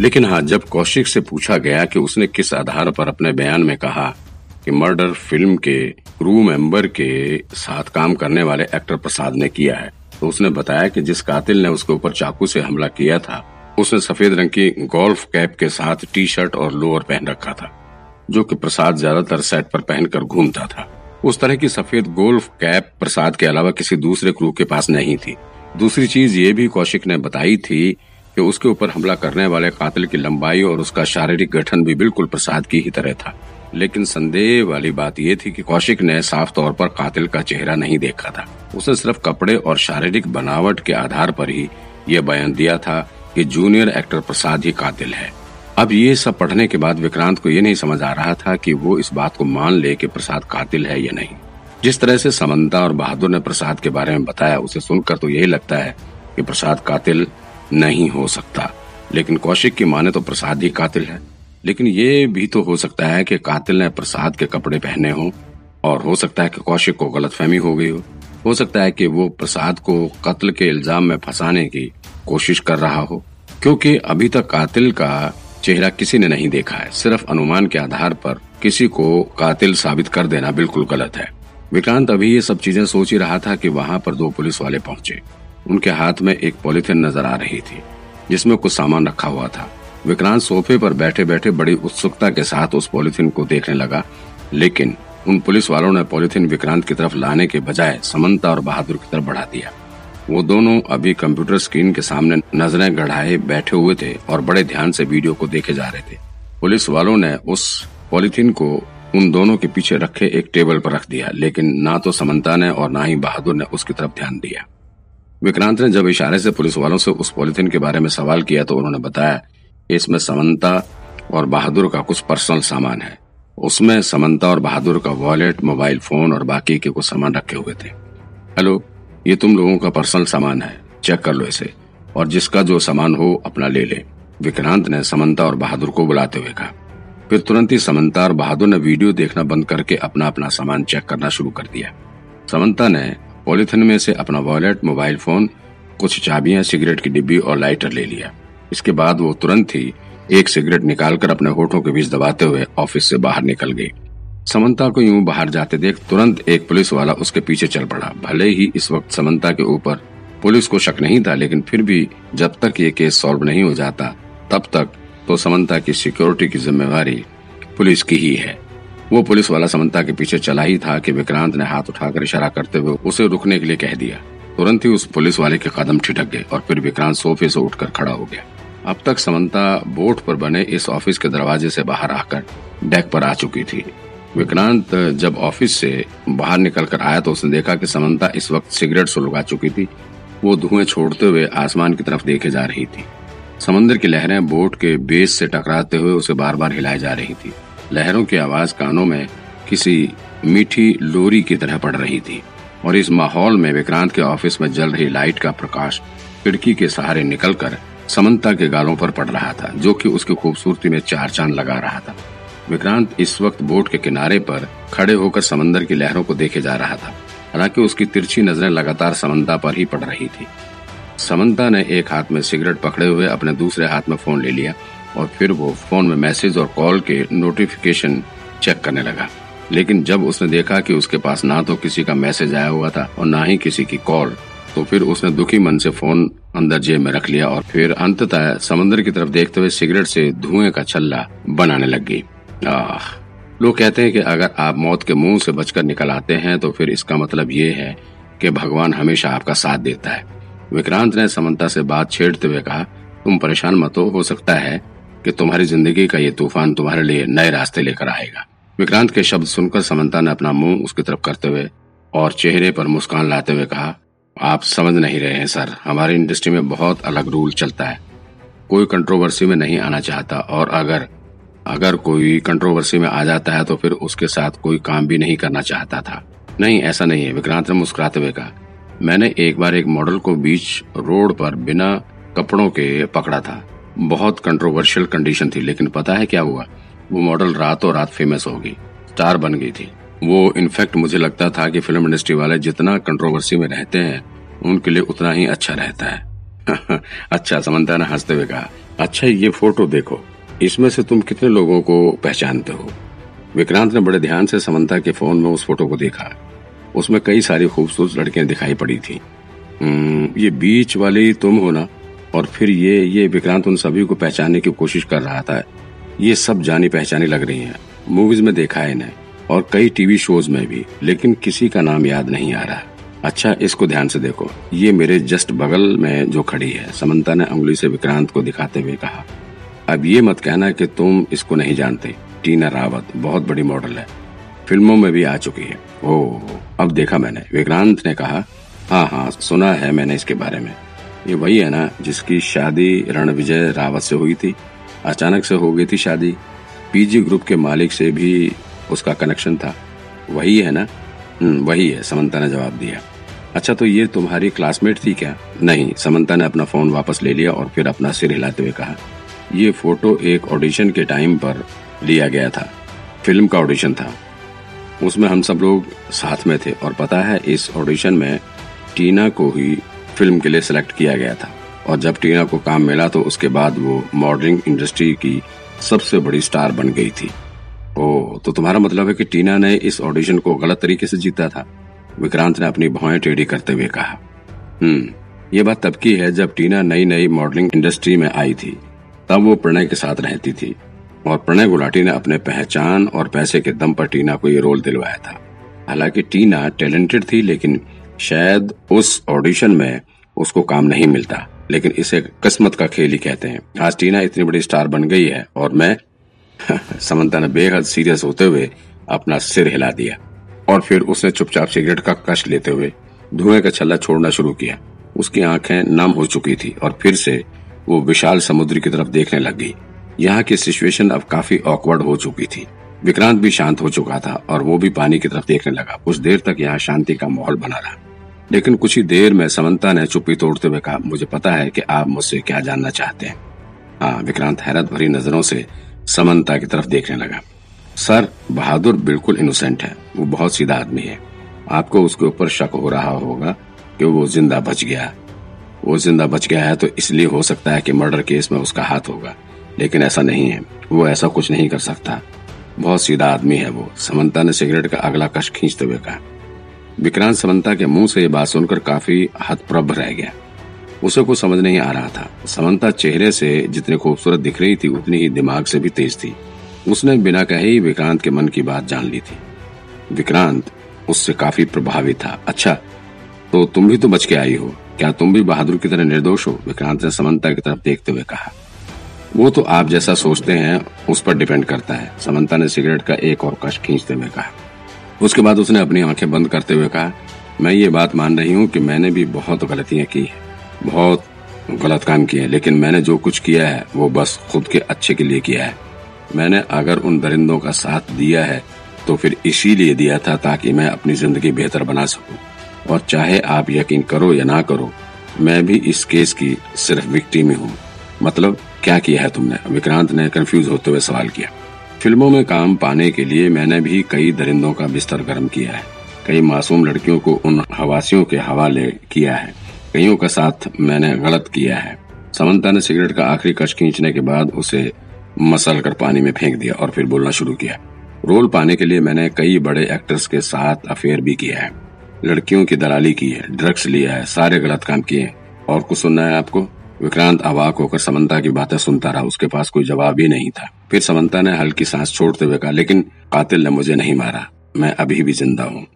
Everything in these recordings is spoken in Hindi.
लेकिन हाँ जब कौशिक से पूछा गया कि उसने किस आधार पर अपने बयान में कहा कि मर्डर फ़िल्म के क्रू मेंबर के साथ काम करने वाले एक्टर प्रसाद ने किया है तो उसने बताया कि जिस कातिल ने उसके ऊपर चाकू से हमला किया था, उसने सफ़ेद रंग की गोल्फ कैप के साथ टी शर्ट और लोअर पहन रखा था, जो कि प्रसाद ज़्यादातर सेट पर पहनकर घूमता था। उस तरह की सफ़ेद गोल्फ कैप प्रसाद के अलावा किसी दूसरे क्रू के पास नहीं थी। दूसरी चीज़ ये भी कौशिक ने बताई थी कि उसके ऊपर हमला करने वाले कातिल की लंबाई और उसका शारीरिक गठन भी बिल्कुल प्रसाद की ही तरह था। लेकिन संदेह वाली बात यह थी कि कौशिक ने साफ़ तौर पर कातिल का चेहरा नहीं देखा था। उसने सिर्फ़ कपड़े और शारीरिक बनावट के आधार पर ही यह बयान दिया था कि जूनियर एक्टर प्रसाद ही कातिल है। अब ये सब पढ़ने के बाद विक्रांत को ये नहीं समझ आ रहा था कि वो इस बात को मान ले कि प्रसाद कातिल है या नहीं। जिस तरह से समंता और बहादुर ने प्रसाद के बारे में बताया, उसे सुनकर तो यही लगता है कि प्रसाद कातिल नहीं हो सकता। लेकिन कौशिक की माने तो प्रसाद ही कातिल है। लेकिन ये भी तो हो सकता है कि कातिल ने प्रसाद के कपड़े पहने हो, और हो सकता है कि कौशिक को गलतफहमी हो गई हो। हो सकता है कि वो प्रसाद को कत्ल के इल्ज़ाम में फंसाने की कोशिश कर रहा हो, क्योंकि अभी तक कातिल का चेहरा किसी ने नहीं देखा है। सिर्फ़ अनुमान के आधार पर किसी को कातिल साबित कर देना बिल्कुल गलत है। विक्रांत अभी ये सब चीज़ें सोच ही रहा था कि वहाँ पर दो पुलिस वाले पहुँचे। उनके हाथ में एक पॉलिथिन नज़र आ रही थी, जिसमें कुछ सामान रखा हुआ था। विक्रांत सोफे पर बैठे बैठे बड़ी उत्सुकता के साथ उस पॉलिथिन को देखने लगा, लेकिन उन पुलिस वालों ने पॉलिथिन विक्रांत की तरफ़ लाने के बजाय समंता और बहादुर की तरफ़ बढ़ा दिया। वो दोनों अभी कंप्यूटर स्क्रीन के सामने नज़रें गढ़ाए बैठे हुए थे और बड़े ध्यान से वीडियो को देखे जा रहे थे। पुलिस वालों ने उस पॉलिथिन को उन दोनों के पीछे रखे एक टेबल पर रख दिया, लेकिन ना तो समंता ने और ना ही बहादुर ने उसकी तरफ़ ध्यान दिया। विक्रांत ने जब इशारे से पुलिस वालों से उस पॉलिथिन के बारे में सवाल किया तो उन्होंने बताया, इसमें समंता और बहादुर का कुछ पर्सनल सामान है। उसमें समंता और बहादुर का वॉलेट, मोबाइल फ़ोन और बाकी के कुछ सामान रखे हुए थे। हेलो, ये तुम लोगों का पर्सनल सामान है, चेक कर लो इसे, और जिसका जो सामान हो, अपना ले ले। विक्रांत ने समंता और बहादुर को बुलाते हुए कहा। फिर तुरंत ही समंता और बहादुर ने वीडियो देखना बंद करके अपना अपना सामान चेक करना शुरू कर दिया। समंता ने पॉलिथिन में से अपना वॉलेट, मोबाइल फ़ोन, कुछ चाबियाँ, सिगरेट की डिब्बी और लाइटर ले लिया। इसके बाद वो तुरंत ही एक सिगरेट निकालकर अपने होठों के बीच दबाते हुए ऑफ़िस से बाहर निकल गई। समंता को यूँ बाहर जाते देख तुरंत एक पुलिस वाला उसके पीछे चल पड़ा। भले ही इस वक्त समंता के ऊपर पुलिस को शक नहीं था, लेकिन फिर भी जब तक ये केस सॉल्व नहीं हो जाता, तब तक तो समंता की सिक्योरिटी की जिम्मेवारी पुलिस की ही है। वो पुलिस वाला समंता के पीछे चला ही था कि विक्रांत ने हाथ उठाकर इशारा करते हुए उसे रुकने के लिए कह दिया। तुरंत ही उस पुलिस वाले के कदम ठिठक गए और फिर विक्रांत सोफे से उठकर खड़ा हो गया। अब तक समंता बोट पर बने इस ऑफ़िस के दरवाजे से बाहर आकर डेक पर आ चुकी थी। विक्रांत जब ऑफ़िस से बाहर निकलकर आया तो उसने देखा कि समंता इस वक्त सिगरेट सुलगा चुकी थी। वो धुएँ छोड़ते हुए आसमान की तरफ़ देखे जा रही थी। समंदर की लहरें बोट के बेस से टकराते हुए उसे बार बार हिलाई जा रही थी। लहरों की आवाज़ कानों में किसी मीठी लोरी की तरह पड़ रही थी, और इस माहौल में विक्रांत के ऑफ़िस में जल रही लाइट का प्रकाश खिड़की के सहारे निकलकर समंता के गालों पर पड़ रहा था, जो कि उसकी खूबसूरती में चार चाँद लगा रहा था। विक्रांत इस वक्त बोट के किनारे पर खड़े होकर समंदर की लहरों को देखे जा रहा था, हालाँकि उसकी तिरछी नज़रें लगातार समंता पर ही पड़ रही थी। समंता ने एक हाथ में सिगरेट पकड़े हुए अपने दूसरे हाथ में फ़ोन ले लिया और फिर वो फ़ोन में मैसेज और कॉल के नोटिफिकेशन चेक करने लगा। लेकिन जब उसने देखा कि उसके पास ना तो किसी का मैसेज आया हुआ था और ना ही किसी की कॉल तो फिर उसने दुखी मन से फ़ोन अंदर जेब में रख लिया और फिर अंततः समंदर की तरफ़ देखते हुए सिगरेट से धुएँ का छल्ला बनाने लग। गई आह! लोग कहते हैं कि अगर आप मौत के मुँह से बचकर निकल आते हैं तो फिर इसका मतलब ये है कि भगवान हमेशा आपका साथ देता है। विक्रांत ने समंता से बात छेड़ते हुए कहा, तुम परेशान मत हो सकता है कि तुम्हारी ज़िंदगी का ये तूफ़ान तुम्हारे लिए नए रास्ते लेकर आएगा। विक्रांत के शब्द सुनकर समंता ने अपना मुँह उसकी तरफ़ करते हुए और चेहरे पर मुस्कान लाते हुए कहा, आप समझ नहीं रहे हैं, सर। हमारी इंडस्ट्री में बहुत अलग रूल चलता है। कोई कंट्रोवर्सी में नहीं आना चाहता और अगर अगर कोई कंट्रोवर्सी में आ जाता है तो फिर उसके साथ कोई काम भी नहीं करना चाहता था। नहीं, ऐसा नहीं है। विक्रांत ने मुस्कुराते हुए कहा, मैंने एक बार एक मॉडल को बीच रोड पर बिना कपड़ों के पकड़ा था। बहुत कंट्रोवर्शियल कंडीशन थी लेकिन पता है क्या हुआ? वो मॉडल रातों रात फ़ेमस हो गई स्टार बन गई थी। वो इनफैक्ट मुझे लगता था कि फ़िल्म इंडस्ट्री वाले जितना कंट्रोवर्सी में रहते हैं उनके लिए उतना ही अच्छा रहता है। अच्छा समंता ने हँसते हुए कहा अच्छा ये फ़ोटो देखो इसमें से तुम कितने लोगों को पहचानते हो? विक्रांत ने बड़े ध्यान से समंता के फ़ोन में उस फ़ोटो को देखा। उसमें कई सारी खूबसूरत लड़कियाँ दिखाई पड़ी थी। हम्म, ये बीच वाली तुम हो ना? और फिर ये ये विक्रांत उन सभी को पहचानने की कोशिश कर रहा था। ये सब जानी पहचानी लग रही हैं। मूवीज़ में देखा है इन्हें, और कई टीवी शोज़ में भी, लेकिन किसी का नाम याद नहीं आ रहा। अच्छा इसको ध्यान से देखो। ये मेरे जस्ट बगल में जो खड़ी है, समंता ने उंगली से विक्रांत को दिखाते हुए कहा, अब ये मत कहना कि तुम इसको नहीं जानते। टीना रावत, बहुत बड़ी मॉडल है। फ़िल्मों में भी आ चुकी है। ओह, अब देखा मैंने। विक्रांत ने कहा हाँ हाँ सुना है मैंने इसके बारे में। ये वही है ना जिसकी शादी रणविजय रावत से हुई थी। अचानक से हो गई थी शादी। पीजी ग्रुप के मालिक से भी उसका कनेक्शन था। वही है ना? हम्म, वही है। समंता ने जवाब दिया। अच्छा तो ये तुम्हारी क्लासमेट थी क्या? नहीं समंता ने अपना फ़ोन वापस ले लिया और फिर अपना सिर हिलाते हुए कहा ये फ़ोटो एक ऑडिशन के टाइम पर लिया गया था। फ़िल्म का ऑडिशन था। उसमें हम सब लोग साथ में थे और पता है इस ऑडिशन में टीना को ही फ़िल्म के लिए सिलेक्ट किया गया था। और जब टीना को काम मिला तो उसके बाद वो मॉडलिंग इंडस्ट्री की सबसे बड़ी स्टार बन गई थी। ओ तो तुम्हारा मतलब है कि टीना ने इस ऑडिशन को गलत तरीके से जीता था? विक्रांत ने अपनी भौएँ टेढ़ी करते हुए कहा हम्म ये बात तब की है जब टीना नई नई मॉडलिंग इंडस्ट्री में आई थी। तब वो प्रणय के साथ रहती थी। और प्रणय गुलाटी ने अपने पहचान और पैसे के दम पर टीना को ये रोल दिलवाया था। हालाँकि टीना टैलेंटेड थी, लेकिन शायद उस ऑडिशन में उसको काम नहीं मिलता। लेकिन इसे किस्मत का खेल ही कहते हैं। आज टीना इतनी बड़ी स्टार बन गई है और मैं समंता ने बेहद सीरियस होते हुए अपना सिर हिला दिया और फिर उसने चुपचाप सिगरेट का कश लेते हुए धुएँ का छल्ला छोड़ना शुरू किया। उसकी आँखें नम हो चुकी थी और फिर से वो विशाल समुद्र की तरफ़ देखने लग गई। यहाँ की सिचुएशन अब काफ़ी ऑकवर्ड हो चुकी थी। विक्रांत भी शांत हो चुका था और वो भी पानी की तरफ़ देखने लगा। कुछ देर तक यहाँ शांति का माहौल बना रहा। लेकिन कुछ ही देर में समंता ने चुप्पी तोड़ते हुए कहा, मुझे पता है कि आप मुझसे क्या जानना चाहते हैं। हाँ विक्रांत हैरत भरी नज़रों से समंता की तरफ़ देखने लगा। सर, बहादुर बिल्कुल इनोसेंट है। वो बहुत सीधा आदमी है। आपको उसके ऊपर शक हो रहा होगा कि वो ज़िंदा बच गया। वो ज़िंदा बच गया है तो इसलिए हो सकता है कि मर्डर केस में उसका हाथ होगा। लेकिन ऐसा नहीं है। वो ऐसा कुछ नहीं कर सकता। बहुत सीधा आदमी है वो। समंता ने सिगरेट का अगला कश खींचते हुए कहा विक्रांत समंता के मुँह से ये बात सुनकर काफ़ी हतप्रभ रह गया। उसे कुछ समझ नहीं आ रहा था। समंता चेहरे से जितनी खूबसूरत दिख रही थी, उतनी ही दिमाग से भी तेज थी। उसने बिना कहे ही विक्रांत के मन की बात जान ली थी। विक्रांत उससे काफ़ी प्रभावित था। अच्छा तो तुम भी तो बच के आई हो। क्या तुम भी बहादुर की तरह निर्दोष हो? विक्रांत ने समंता की तरफ़ देखते हुए कहा। वो तो आप जैसा सोचते हैं, उस पर डिपेंड करता है। समंता ने सिगरेट का एक और कश खींचते हुए कहा। उसके बाद उसने अपनी आँखें बंद करते हुए कहा, मैं ये बात मान रही हूँ कि मैंने भी बहुत गलतियाँ की है, बहुत गलत काम किए हैं, लेकिन मैंने जो कुछ किया है, वो बस खुद के अच्छे के लिए किया है। मैंने अगर उन दरिंदों का साथ दिया है तो फिर इसीलिए दिया था ताकि मैं अपनी ज़िंदगी बेहतर बना सकूँ। और चाहे आप यकीन करो या ना करो, मैं भी इस केस की सिर्फ़ विक्टिम ही हूँ। मतलब क्या किया है तुमने? विक्रांत ने कंफ्यूज होते हुए सवाल किया। फ़िल्मों में काम पाने के लिए मैंने भी कई दरिंदों का बिस्तर गर्म किया है। कई मासूम लड़कियों को उन हवासियों के हवाले किया है। कईयों का साथ मैंने गलत किया है। समंता ने सिगरेट का आखिरी कश खींचने के बाद उसे मसल कर पानी में फेंक दिया और फिर बोलना शुरू किया। रोल पाने के लिए मैंने कई बड़े एक्टर्स के साथ अफेयर भी किया है। लड़कियों की दलाली की है, ड्रग्स लिया है, सारे गलत काम किए और कुछ सुनना है आपको? विक्रांत अवाक होकर समंता की बातें सुनता रहा, उसके पास कोई जवाब ही नहीं था। फिर समंता ने हल्की सांस छोड़ते हुए कहा, लेकिन कातिल ने मुझे नहीं मारा। मैं अभी भी ज़िंदा हूँ।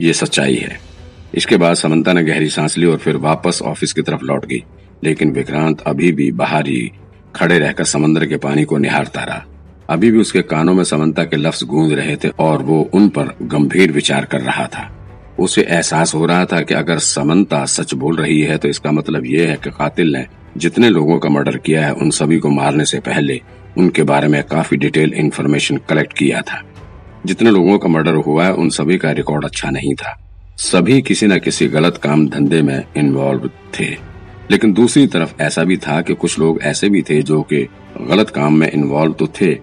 ये सच्चाई है। इसके बाद समंता ने गहरी सांस ली और फिर वापस ऑफ़िस की तरफ़ लौट गई। लेकिन विक्रांत अभी भी बाहर ही खड़े रहकर समंदर के पानी को निहारता रहा। अभी भी उसके कानों में समंता के लफ्ज गूंज रहे थे और वो उन पर गंभीर विचार कर रहा था। उसे एहसास हो रहा था कि अगर समंता सच बोल रही है तो इसका मतलब ये है कि कातिल ने जितने लोगों का मर्डर किया है, उन सभी को मारने से पहले उनके बारे में काफ़ी डिटेल इन्फॉर्मेशन कलेक्ट किया था। जितने लोगों का मर्डर हुआ, उन सभी का रिकॉर्ड अच्छा नहीं था। सभी किसी न किसी गलत काम धंधे में इन्वॉल्व थे। लेकिन दूसरी तरफ़ ऐसा भी था कि कुछ लोग ऐसे भी थे जो कि गलत काम में इन्वॉल्व तो थे,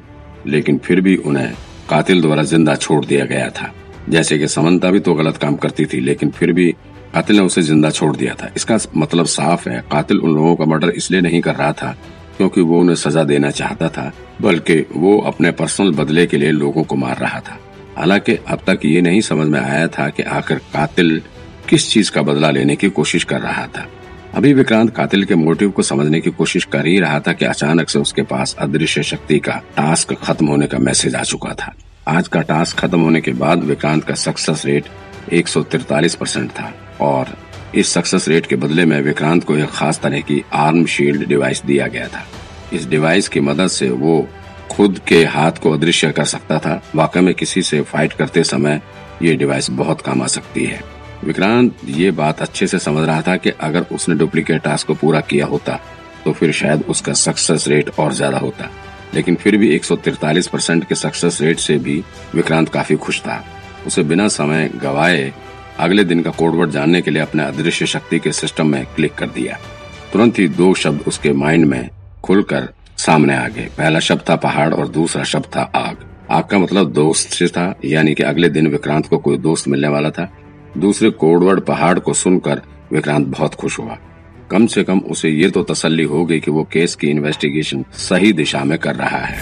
लेकिन फिर भी उन्हें कातिल द्वारा ज़िंदा छोड़ दिया गया था। जैसे कि समंता भी तो गलत काम करती थी, लेकिन फिर भी कातिल ने उसे ज़िंदा छोड़ दिया था। इसका मतलब साफ़ है, कातिल उन लोगों का मर्डर इसलिए नहीं कर रहा था क्योंकि वो उन्हें सजा देना चाहता था, बल्कि वो अपने पर्सनल बदले के लिए लोगों को मार रहा था। हालाँकि अब तक ये नहीं समझ में आया था कि आखिर कातिल किस चीज़ का बदला लेने की कोशिश कर रहा था। अभी विक्रांत कातिल के मोटिव को समझने की कोशिश कर ही रहा था कि अचानक से उसके पास अदृश्य शक्ति का टास्क खत्म होने का मैसेज आ चुका था। आज का टास्क खत्म होने के बाद विक्रांत का सक्सेस रेट एक परसेंट था और इस सक्सेस रेट के बदले में विक्रांत को एक खास तरह की आर्म शील्ड डिवाइस दिया गया था। इस डिवाइस की मदद से वो खुद के हाथ को अदृश्य कर सकता था। वाकई में किसी से फाइट करते समय ये डिवाइस बहुत काम आ सकती है। विक्रांत, ये बात अच्छे से समझ रहा था कि अगर उसने डुप्लीकेट टास्क को पूरा किया होता तो फिर शायद उसका सक्सेस रेट और ज़्यादा होता। लेकिन फिर भी एक परसेंट के सक्सेस रेट से भी विक्रांत काफ़ी खुश था। उसे बिना समय गवाए अगले दिन का कोडवर्ड जानने के लिए अपने अदृश्य शक्ति के सिस्टम में क्लिक कर दिया। तुरंत ही दो शब्द उसके माइंड में खुलकर सामने आ गए। पहला शब्द था पहाड़ और दूसरा शब्द था आग। आग का मतलब दोस्त से था, यानी कि अगले दिन विक्रांत को कोई दोस्त मिलने वाला था। दूसरे कोडवर्ड पहाड़ को सुनकर विक्रांत बहुत खुश हुआ। कम से कम उसे ये तो तसल्ली हो गई कि वो केस की इन्वेस्टिगेशन सही दिशा में कर रहा है।